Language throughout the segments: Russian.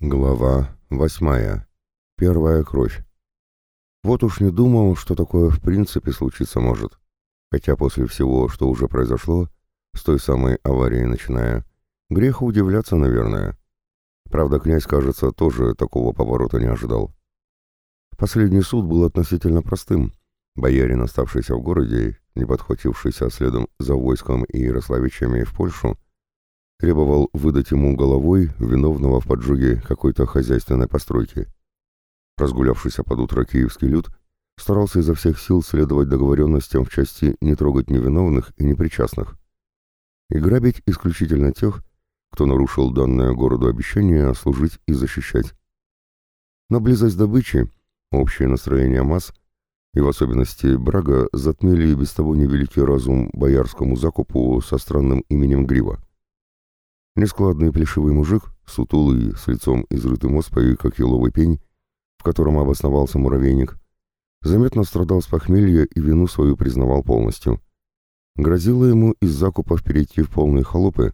Глава восьмая. Первая кровь. Вот уж не думал, что такое в принципе случиться может. Хотя после всего, что уже произошло, с той самой аварии начиная, грех удивляться, наверное. Правда, князь, кажется, тоже такого поворота не ожидал. Последний суд был относительно простым. Боярин, оставшийся в городе, не подхватившийся следом за войском и Ярославичами в Польшу, требовал выдать ему головой виновного в поджоге какой-то хозяйственной постройки. Разгулявшийся под утро киевский люд старался изо всех сил следовать договоренностям в части не трогать невиновных и непричастных и грабить исключительно тех, кто нарушил данное городу обещание служить и защищать. Но близость добычи, общее настроение масс и в особенности Брага затмили и без того невеликий разум боярскому закупу со странным именем Грива. Нескладный плешивый мужик, сутулый, с лицом изрытым оспой, как еловый пень, в котором обосновался муравейник, заметно страдал с похмелья и вину свою признавал полностью. Грозило ему из закупов перейти в полные холопы.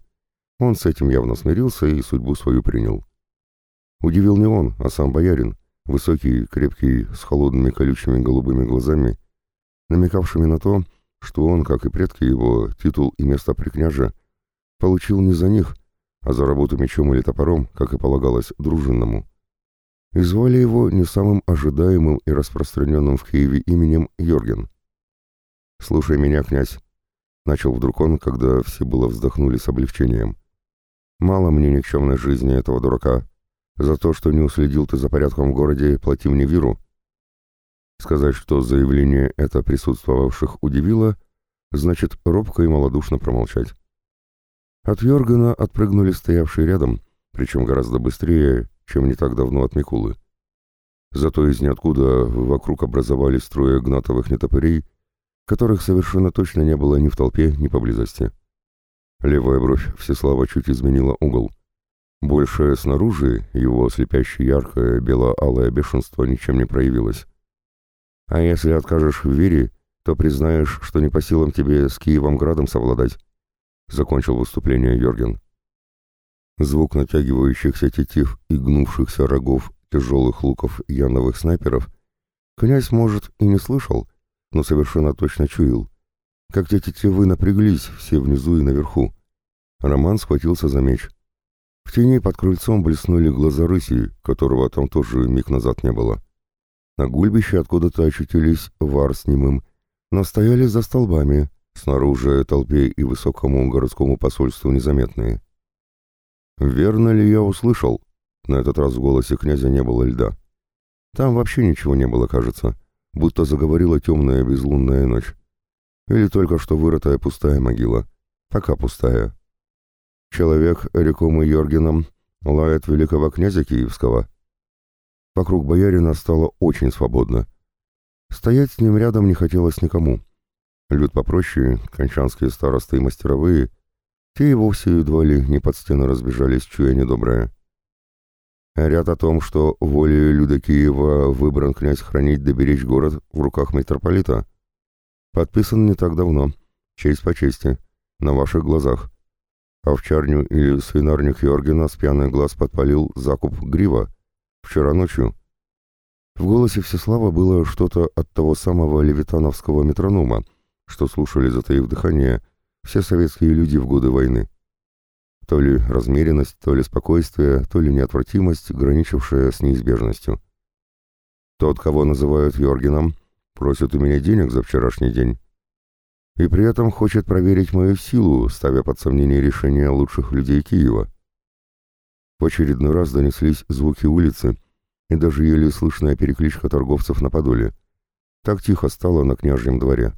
Он с этим явно смирился и судьбу свою принял. Удивил не он, а сам боярин, высокий, крепкий, с холодными колючими голубыми глазами, намекавшими на то, что он, как и предки его, титул и место при княже, получил не за них, а за работу мечом или топором, как и полагалось, дружинному. И звали его не самым ожидаемым и распространенным в Киеве именем Йорген. «Слушай меня, князь», — начал вдруг он, когда все было вздохнули с облегчением. «Мало мне никчемной жизни этого дурака. За то, что не уследил ты за порядком в городе, плати мне виру». Сказать, что заявление это присутствовавших удивило, значит робко и малодушно промолчать. От Йоргана отпрыгнули стоявшие рядом, причем гораздо быстрее, чем не так давно от Микулы. Зато из ниоткуда вокруг образовались строя гнатовых нетопырей, которых совершенно точно не было ни в толпе, ни поблизости. Левая бровь Всеслава чуть изменила угол. Больше снаружи его слепящее яркое бело-алое бешенство ничем не проявилось. А если откажешь в вере, то признаешь, что не по силам тебе с Киевом-градом совладать. — закончил выступление Йорген. Звук натягивающихся тетив и гнувшихся рогов тяжелых луков яновых снайперов князь, может, и не слышал, но совершенно точно чуял. Как те тетивы напряглись все внизу и наверху. Роман схватился за меч. В тени под крыльцом блеснули глаза рыси, которого там тоже миг назад не было. На гульбище откуда-то очутились вар с немым, но стояли за столбами, снаружи толпе и высокому городскому посольству незаметные. «Верно ли я услышал?» На этот раз в голосе князя не было льда. Там вообще ничего не было, кажется, будто заговорила темная безлунная ночь. Или только что вырытая пустая могила. Пока пустая. Человек, рекомый Йоргеном, лает великого князя Киевского. Вокруг боярина стало очень свободно. Стоять с ним рядом не хотелось никому. Люд попроще, кончанские старосты и мастеровые, те и вовсе едва ли не под стены разбежались, чуя недоброе. Ряд о том, что волей Люда Киева выбран князь хранить да город в руках митрополита, подписан не так давно, честь по чести, на ваших глазах. Овчарню или свинарню Йоргена с пьяный глаз подпалил закуп грива вчера ночью. В голосе Всеслава было что-то от того самого левитановского метронома, что слушали, затаив дыхание, все советские люди в годы войны. То ли размеренность, то ли спокойствие, то ли неотвратимость, граничившая с неизбежностью. Тот, кого называют Йоргеном, просит у меня денег за вчерашний день. И при этом хочет проверить мою силу, ставя под сомнение решение лучших людей Киева. В очередной раз донеслись звуки улицы и даже еле слышная перекличка торговцев на Подоле. Так тихо стало на княжьем дворе.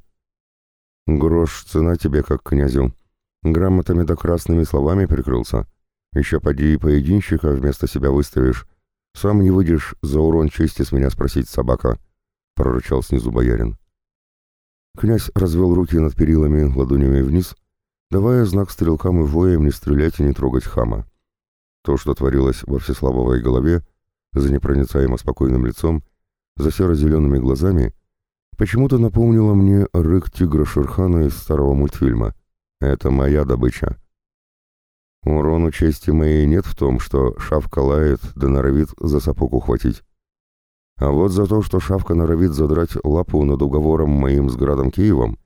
Грош цена тебе, как князю. Грамотами да красными словами прикрылся. Еще поди и поединщика вместо себя выставишь. Сам не выйдешь за урон чести с меня спросить собака, — прорычал снизу боярин. Князь развел руки над перилами ладонями вниз, давая знак стрелкам и воям не стрелять и не трогать хама. То, что творилось во Всеславовой голове, за непроницаемо спокойным лицом, за серо-зелеными глазами — Почему-то напомнила мне рык тигра Шерхана из старого мультфильма. Это моя добыча. Урону чести моей нет в том, что шавка лает да норовит за сапог ухватить. А вот за то, что шавка норовит задрать лапу над уговором моим с градом Киевом,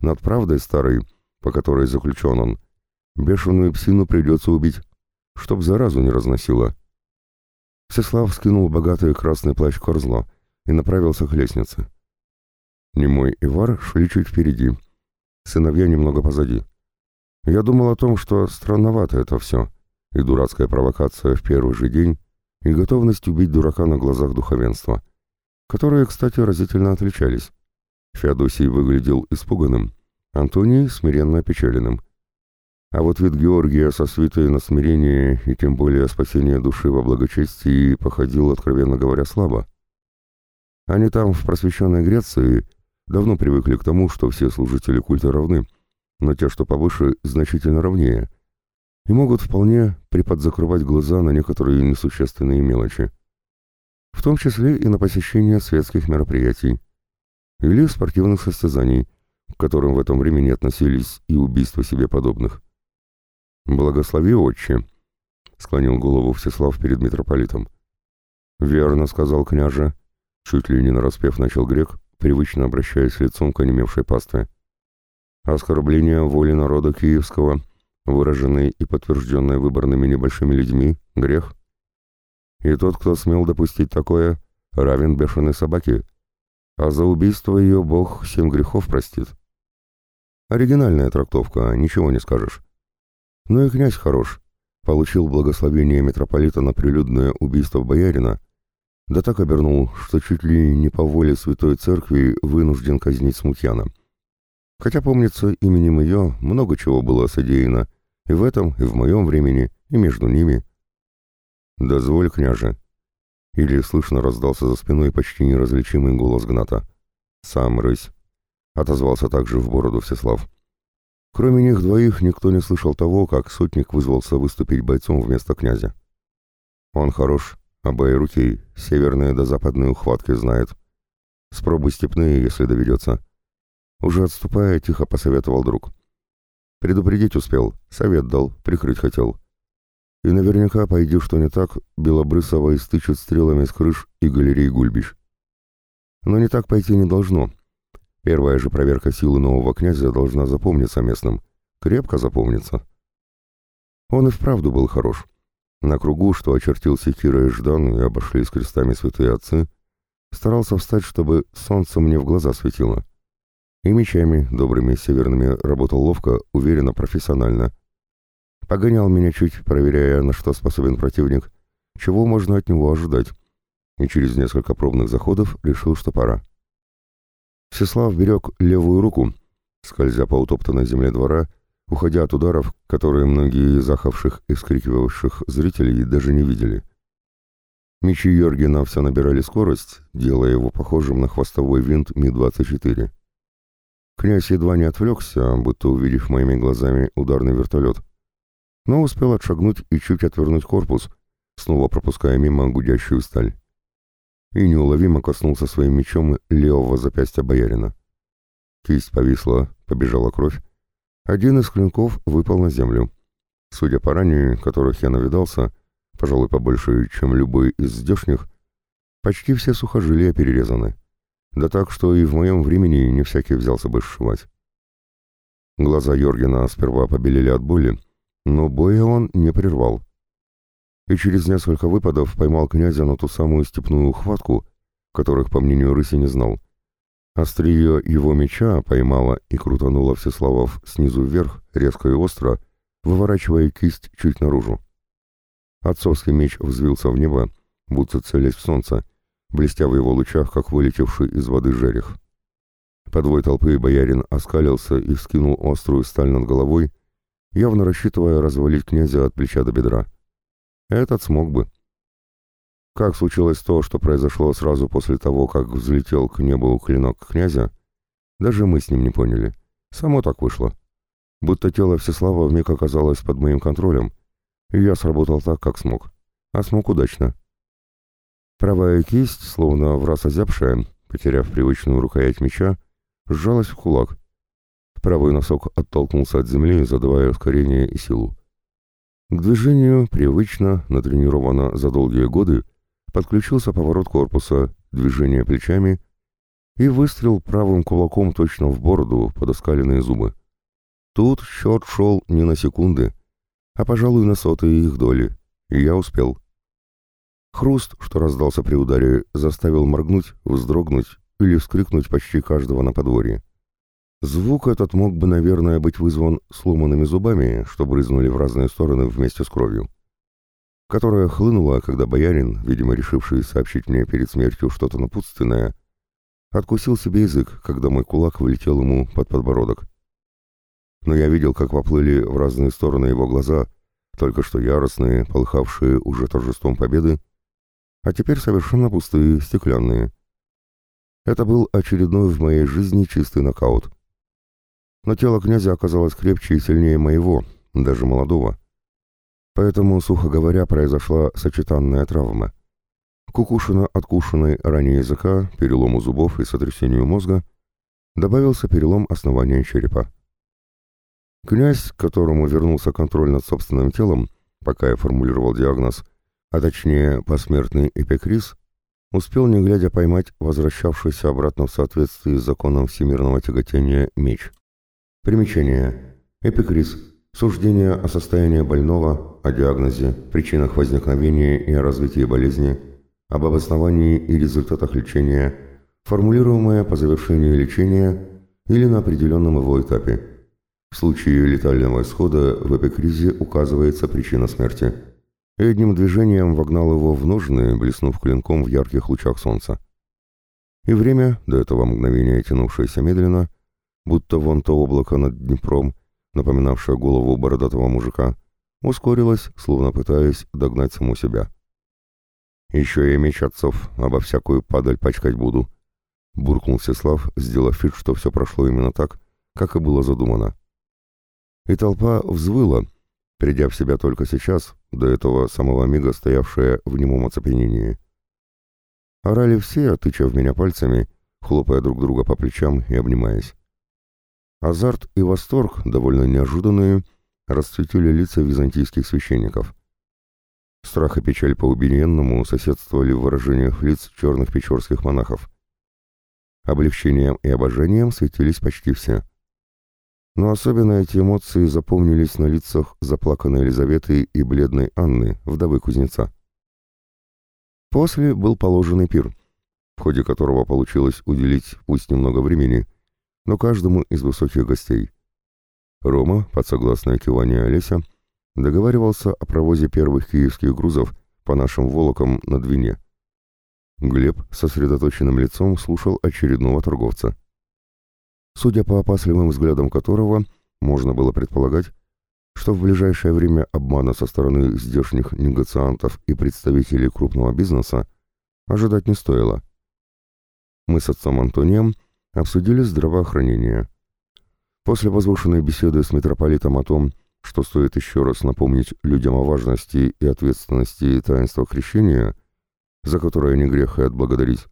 над правдой старой, по которой заключен он, бешеную псину придется убить, чтоб заразу не разносила. Всеслав скинул богатый красный плащ корзло и направился к лестнице. Немой и Вар шли чуть впереди, сыновья немного позади. Я думал о том, что странновато это все, и дурацкая провокация в первый же день, и готовность убить дурака на глазах духовенства, которые, кстати, разительно отличались. Феодосий выглядел испуганным, Антоний смиренно опечаленным. А вот вид Георгия со свитой на смирение и тем более спасение души во благочестии походил, откровенно говоря, слабо. Они там, в просвещенной Греции, давно привыкли к тому, что все служители культа равны, но те, что повыше, значительно равнее, и могут вполне приподзакрывать глаза на некоторые несущественные мелочи, в том числе и на посещение светских мероприятий или спортивных состязаний, к которым в этом времени относились и убийства себе подобных. «Благослови, отче!» — склонил голову Всеслав перед митрополитом. «Верно», — сказал княже. Чуть ли не нараспев начал грек, привычно обращаясь лицом к онемевшей пастве. «Оскорбление воли народа киевского, выраженной и подтвержденной выборными небольшими людьми, — грех. И тот, кто смел допустить такое, равен бешеной собаке, а за убийство ее Бог семь грехов простит». Оригинальная трактовка, ничего не скажешь. Но и князь хорош. Получил благословение митрополита на прилюдное убийство боярина, да так обернул, что чуть ли не по воле Святой Церкви вынужден казнить смутьяна. Хотя, помнится, именем ее много чего было содеяно, и в этом, и в моем времени, и между ними. «Дозволь, княже!» Или слышно раздался за спиной почти неразличимый голос Гната. «Сам рысь!» — отозвался также в бороду Всеслав. Кроме них двоих никто не слышал того, как сотник вызвался выступить бойцом вместо князя. Он хорош, обои рутей, северные до западные ухватки знает. Спробуй степные, если доведется. Уже отступая, тихо посоветовал друг. Предупредить успел, совет дал, прикрыть хотел. И наверняка, пойди что не так, Белобрысова истычет стрелами с крыш и галерей гульбищ. Но не так пойти не должно, Первая же проверка силы нового князя должна запомниться местным. Крепко запомниться. Он и вправду был хорош. На кругу, что очертил Секира и Ждан и обошли с крестами святые отцы, старался встать, чтобы солнце мне в глаза светило. И мечами, добрыми северными, работал ловко, уверенно, профессионально. Погонял меня чуть, проверяя, на что способен противник, чего можно от него ожидать, и через несколько пробных заходов решил, что пора. Всеслав берег левую руку, скользя по утоптанной земле двора, уходя от ударов, которые многие из ахавших и вскрикивавших зрителей даже не видели. Мечи Йоргена все набирали скорость, делая его похожим на хвостовой винт Ми-24. Князь едва не отвлекся, будто увидев моими глазами ударный вертолет, но успел отшагнуть и чуть отвернуть корпус, снова пропуская мимо гудящую сталь и неуловимо коснулся своим мечом левого запястья боярина. Кисть повисла, побежала кровь. Один из клинков выпал на землю. Судя по ранее, которых я навидался, пожалуй, побольше, чем любой из здешних, почти все сухожилия перерезаны. Да так, что и в моем времени не всякий взялся бы сшивать. Глаза Йоргена сперва побелели от боли, но боя он не прервал и через несколько выпадов поймал князя на ту самую степную ухватку, которых, по мнению рыси, не знал. Острие его меча поймало и крутануло Всеславов снизу вверх, резко и остро, выворачивая кисть чуть наружу. Отцовский меч взвился в небо, будто целясь в солнце, блестя в его лучах, как вылетевший из воды жерех. Подвой толпы боярин оскалился и вскинул острую сталь над головой, явно рассчитывая развалить князя от плеча до бедра. Этот смог бы. Как случилось то, что произошло сразу после того, как взлетел к небу клинок князя, даже мы с ним не поняли. Само так вышло. Будто тело Всеслава вмиг оказалось под моим контролем, и я сработал так, как смог. А смог удачно. Правая кисть, словно в раз озябшая, потеряв привычную рукоять меча, сжалась в кулак. Правый носок оттолкнулся от земли, задавая ускорение и силу. К движению привычно, натренировано за долгие годы, подключился поворот корпуса, движение плечами и выстрел правым кулаком точно в бороду под оскаленные зубы. Тут счет шел не на секунды, а, пожалуй, на сотые их доли, и я успел. Хруст, что раздался при ударе, заставил моргнуть, вздрогнуть или вскрикнуть почти каждого на подворье. Звук этот мог бы, наверное, быть вызван сломанными зубами, что брызнули в разные стороны вместе с кровью, которая хлынула, когда боярин, видимо, решивший сообщить мне перед смертью что-то напутственное, откусил себе язык, когда мой кулак вылетел ему под подбородок. Но я видел, как поплыли в разные стороны его глаза, только что яростные, полыхавшие уже торжеством победы, а теперь совершенно пустые, стеклянные. Это был очередной в моей жизни чистый нокаут но тело князя оказалось крепче и сильнее моего, даже молодого. Поэтому, сухо говоря, произошла сочетанная травма. Кукушина, откушенной ранее языка, перелому зубов и сотрясению мозга, добавился перелом основания черепа. Князь, которому вернулся контроль над собственным телом, пока я формулировал диагноз, а точнее посмертный эпикриз, успел не глядя поймать возвращавшийся обратно в соответствии с законом всемирного тяготения меч. Примечание. Эпикриз. Суждение о состоянии больного, о диагнозе, причинах возникновения и о развитии болезни, об обосновании и результатах лечения, формулируемое по завершении лечения или на определенном его этапе. В случае летального исхода в эпикризе указывается причина смерти. И одним движением вогнал его в ножны, блеснув клинком в ярких лучах солнца. И время, до этого мгновения тянувшееся медленно, будто вон то облако над Днепром, напоминавшее голову бородатого мужика, ускорилось, словно пытаясь догнать саму себя. «Еще я меч отцов, обо всякую падаль пачкать буду», — буркнул Всеслав, сделав вид, что все прошло именно так, как и было задумано. И толпа взвыла, придя в себя только сейчас, до этого самого мига стоявшая в немом оцепенении. Орали все, тыча в меня пальцами, хлопая друг друга по плечам и обнимаясь. Азарт и восторг, довольно неожиданные, расцветили лица византийских священников. Страх и печаль по убиенному соседствовали в выражениях лиц черных печорских монахов. Облегчением и обожанием светились почти все. Но особенно эти эмоции запомнились на лицах заплаканной Елизаветы и бледной Анны, вдовы кузнеца. После был положенный пир, в ходе которого получилось уделить пусть немного времени – но каждому из высоких гостей. Рома, под согласное кивание Олеся, договаривался о провозе первых киевских грузов по нашим волокам на Двине. Глеб сосредоточенным лицом слушал очередного торговца. Судя по опасливым взглядам которого, можно было предполагать, что в ближайшее время обмана со стороны здешних негациантов и представителей крупного бизнеса ожидать не стоило. Мы с отцом Антонием – обсудили здравоохранение. После возвышенной беседы с митрополитом о том, что стоит еще раз напомнить людям о важности и ответственности таинства крещения, за которое не грех и отблагодарить,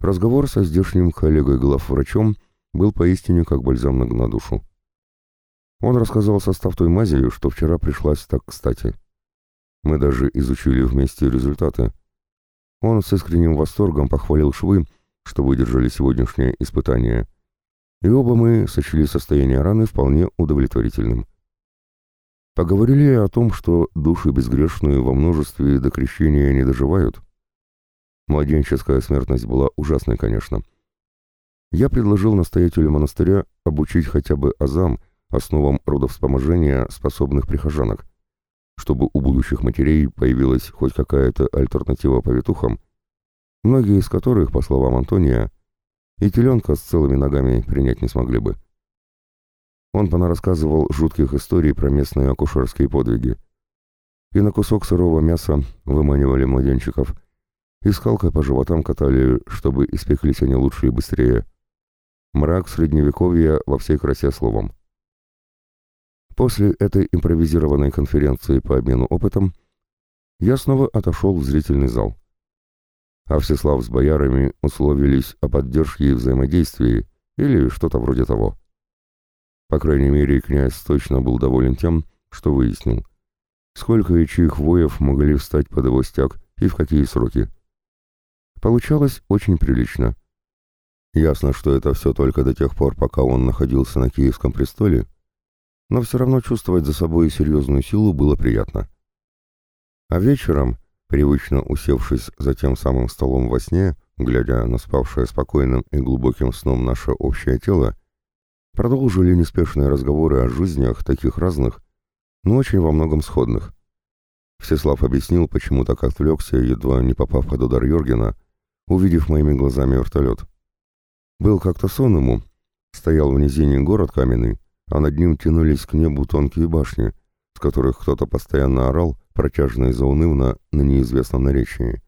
разговор со здешним коллегой-главврачом был поистине как бальзам на душу. Он рассказал состав той мази, что вчера пришлась так кстати. Мы даже изучили вместе результаты. Он с искренним восторгом похвалил швы, что выдержали сегодняшнее испытание, и оба мы сочли состояние раны вполне удовлетворительным. Поговорили о том, что души безгрешные во множестве до крещения не доживают. Младенческая смертность была ужасной, конечно. Я предложил настоятелю монастыря обучить хотя бы азам, основам родовспоможения способных прихожанок, чтобы у будущих матерей появилась хоть какая-то альтернатива повитухам, многие из которых, по словам Антония, и теленка с целыми ногами принять не смогли бы. Он понарассказывал жутких историй про местные акушерские подвиги. И на кусок сырого мяса выманивали младенчиков, и скалкой по животам катали, чтобы испеклись они лучше и быстрее. Мрак средневековья во всей красе словом. После этой импровизированной конференции по обмену опытом я снова отошел в зрительный зал а Всеслав с боярами условились о поддержке и взаимодействии или что-то вроде того. По крайней мере, князь точно был доволен тем, что выяснил. сколько и чьих воев могли встать под его стяг и в какие сроки. Получалось очень прилично. Ясно, что это все только до тех пор, пока он находился на Киевском престоле, но все равно чувствовать за собой серьезную силу было приятно. А вечером, привычно усевшись за тем самым столом во сне, глядя на спавшее спокойным и глубоким сном наше общее тело, продолжили неспешные разговоры о жизнях таких разных, но очень во многом сходных. Всеслав объяснил, почему так отвлекся, едва не попав под удар Йоргена, увидев моими глазами вертолет. Был как-то сон ему, стоял в низине город каменный, а над ним тянулись к небу тонкие башни, с которых кто-то постоянно орал, протяжно и заунывно, на неизвестном наречии.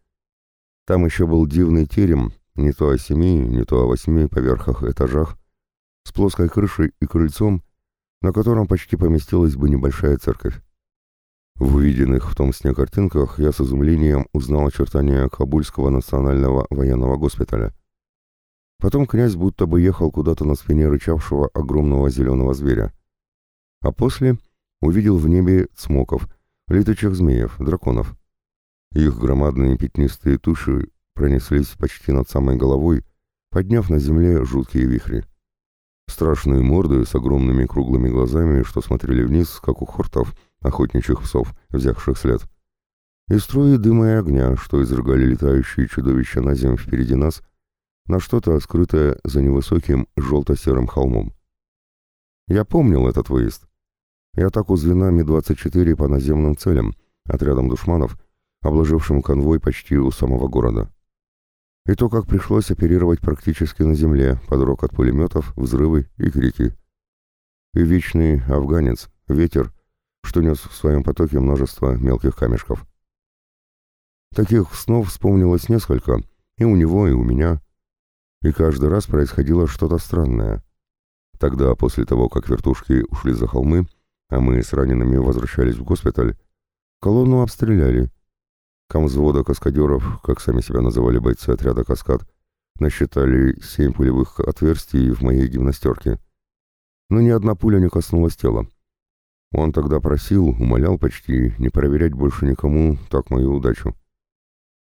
Там еще был дивный терем, не то о семи, не то о восьми поверхах этажах, с плоской крышей и крыльцом, на котором почти поместилась бы небольшая церковь. В увиденных в том сне картинках я с изумлением узнал очертания Кабульского национального военного госпиталя. Потом князь будто бы ехал куда-то на спине рычавшего огромного зеленого зверя. А после увидел в небе цмоков, летучих змеев, драконов. Их громадные пятнистые туши пронеслись почти над самой головой, подняв на земле жуткие вихри. Страшные морды с огромными круглыми глазами, что смотрели вниз, как у хортов, охотничьих псов, взявших след. И струи дыма и огня, что изрыгали летающие чудовища на землю впереди нас, на что-то, скрытое за невысоким желто-серым холмом. Я помнил этот выезд. И атаку звена Ми-24 по наземным целям, отрядом душманов, обложившим конвой почти у самого города. И то, как пришлось оперировать практически на земле, под рокот пулеметов, взрывы и крики. И вечный афганец, ветер, что нес в своем потоке множество мелких камешков. Таких снов вспомнилось несколько, и у него, и у меня, и каждый раз происходило что-то странное. Тогда, после того, как вертушки ушли за холмы, а мы с ранеными возвращались в госпиталь, колонну обстреляли. Комзвода каскадеров, как сами себя называли бойцы отряда «Каскад», насчитали семь пулевых отверстий в моей гимнастерке. Но ни одна пуля не коснулась тела. Он тогда просил, умолял почти, не проверять больше никому так мою удачу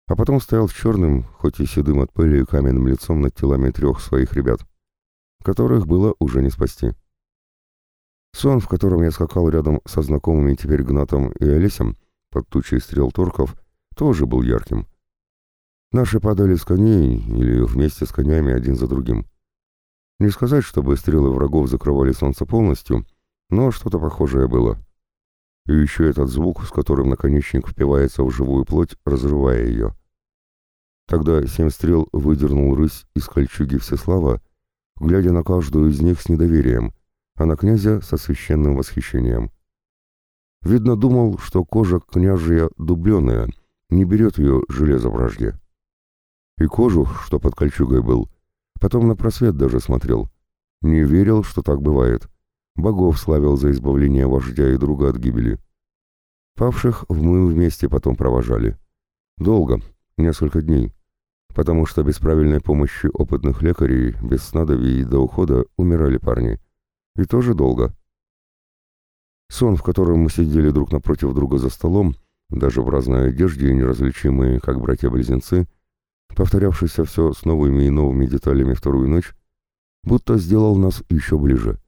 а потом стоял с черным, хоть и седым от пыли и каменным лицом над телами трех своих ребят, которых было уже не спасти. Сон, в котором я скакал рядом со знакомыми теперь Гнатом и Олесем, под тучей стрел турков, тоже был ярким. Наши падали с коней или вместе с конями один за другим. Не сказать, чтобы стрелы врагов закрывали солнце полностью, но что-то похожее было. И еще этот звук, с которым наконечник впивается в живую плоть, разрывая ее. Тогда семь стрел выдернул рысь из кольчуги Всеслава, глядя на каждую из них с недоверием, а на князя со священным восхищением. Видно, думал, что кожа княжья дубленая, не берет ее железо вражде. И кожу, что под кольчугой был, потом на просвет даже смотрел. Не верил, что так бывает богов славил за избавление вождя и друга от гибели. Павших в мы вместе потом провожали. Долго, несколько дней, потому что без правильной помощи опытных лекарей, без снадобий до ухода умирали парни. И тоже долго. Сон, в котором мы сидели друг напротив друга за столом, даже в разной одежде, неразличимые, как братья-близнецы, повторявшийся все с новыми и новыми деталями вторую ночь, будто сделал нас еще ближе.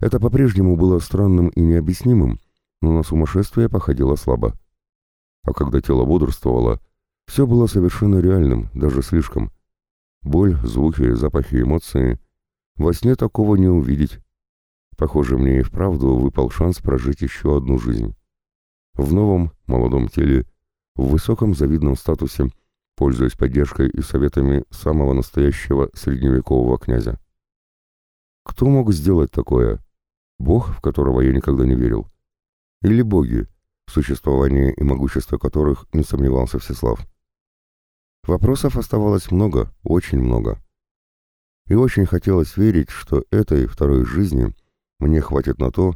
Это по-прежнему было странным и необъяснимым, но на сумасшествие походило слабо. А когда тело бодрствовало, все было совершенно реальным, даже слишком. Боль, звуки, запахи, эмоции. Во сне такого не увидеть. Похоже, мне и вправду выпал шанс прожить еще одну жизнь. В новом, молодом теле, в высоком завидном статусе, пользуясь поддержкой и советами самого настоящего средневекового князя. Кто мог сделать такое? Бог, в которого я никогда не верил? Или боги, в существовании и могуществе которых не сомневался Всеслав? Вопросов оставалось много, очень много. И очень хотелось верить, что этой второй жизни мне хватит на то,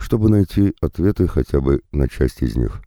чтобы найти ответы хотя бы на часть из них.